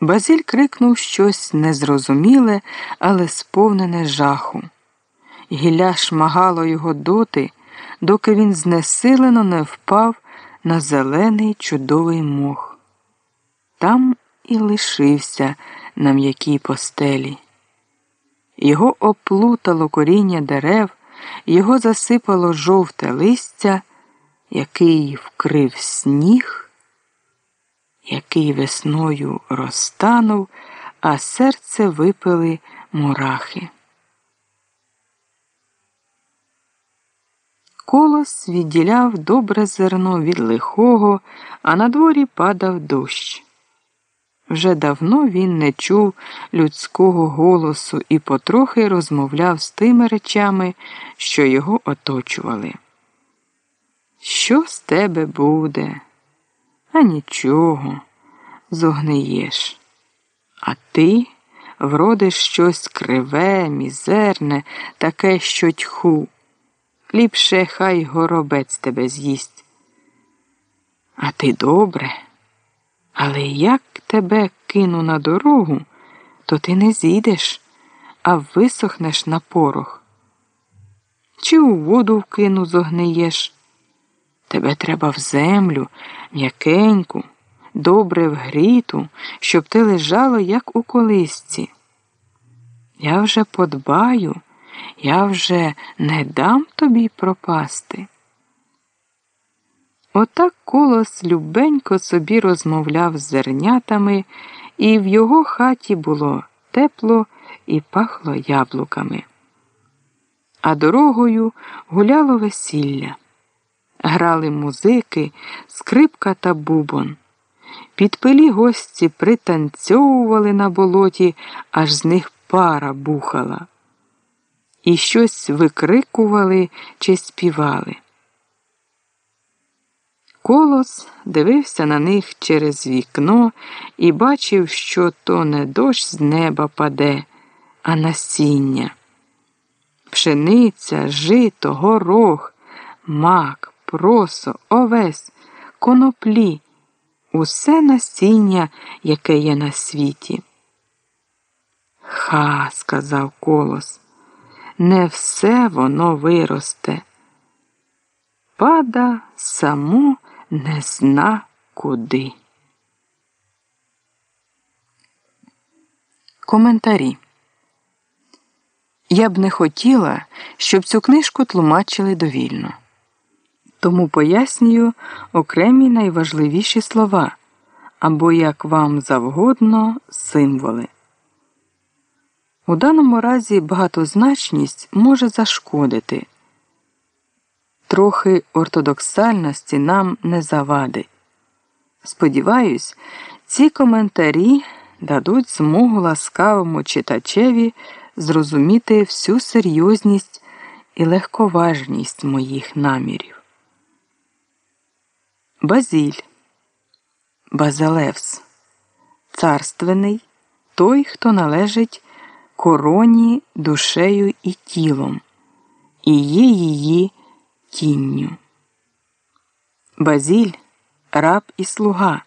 Базіль крикнув щось незрозуміле, але сповнене жаху. Гілля шмагало його доти, доки він знесилено не впав на зелений чудовий мох. Там і лишився на м'якій постелі. Його оплутало коріння дерев, його засипало жовте листя, який вкрив сніг який весною розтанув, а серце випили мурахи. Колос відділяв добре зерно від лихого, а на дворі падав дощ. Вже давно він не чув людського голосу і потрохи розмовляв з тими речами, що його оточували. Що з тебе буде? А нічого, зогниєш. А ти вродиш щось криве, мізерне, таке, що тьху. Ліпше хай горобець тебе з'їсть. А ти добре, але як тебе кину на дорогу, то ти не зійдеш, а висохнеш на порох. Чи у воду вкину зогниєш? Тебе треба в землю, м'якеньку, добре вгріту, щоб ти лежало, як у колисці. Я вже подбаю, я вже не дам тобі пропасти. Отак колос любенько собі розмовляв з зернятами, і в його хаті було тепло і пахло яблуками. А дорогою гуляло весілля. Грали музики, скрипка та бубон. Підпилі гості пританцьовували на болоті, аж з них пара бухала. І щось викрикували чи співали. Колос дивився на них через вікно і бачив, що то не дощ з неба паде, а насіння. Пшениця, жито, горох, мак просо, овес, коноплі, усе насіння, яке є на світі. Ха, сказав колос, не все воно виросте. Пада само не зна куди. Коментарі. Я б не хотіла, щоб цю книжку тлумачили довільно. Тому пояснюю окремі найважливіші слова або, як вам завгодно, символи. У даному разі багатозначність може зашкодити. Трохи ортодоксальності нам не завадить. Сподіваюсь, ці коментарі дадуть змогу ласкавому читачеві зрозуміти всю серйозність і легковажність моїх намірів. Базіль, Базалевс, царственний той, хто належить короні душею і тілом, і є її тінню. Базіль раб і слуга,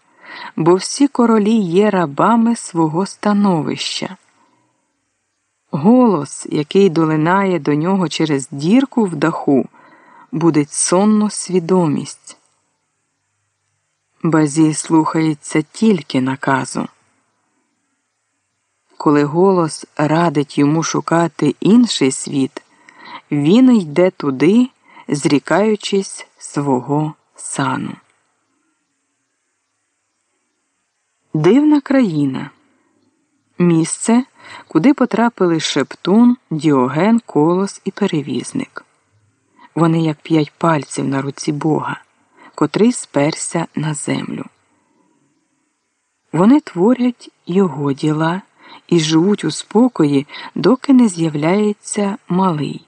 бо всі королі є рабами свого становища. Голос, який долинає до нього через дірку в даху, буде сонну свідомість. Базій слухається тільки наказу. Коли голос радить йому шукати інший світ, він йде туди, зрікаючись свого сану. Дивна країна. Місце, куди потрапили Шептун, Діоген, Колос і перевізник. Вони як п'ять пальців на руці Бога котрий сперся на землю. Вони творять його діла і живуть у спокої, доки не з'являється малий.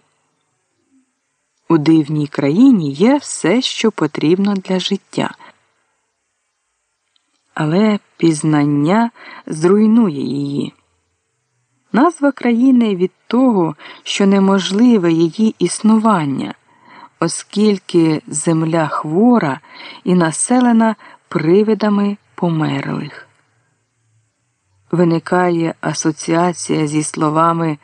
У дивній країні є все, що потрібно для життя, але пізнання зруйнує її. Назва країни від того, що неможливе її існування оскільки земля хвора і населена привидами померлих. виникає асоціація зі словами